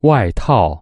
外套。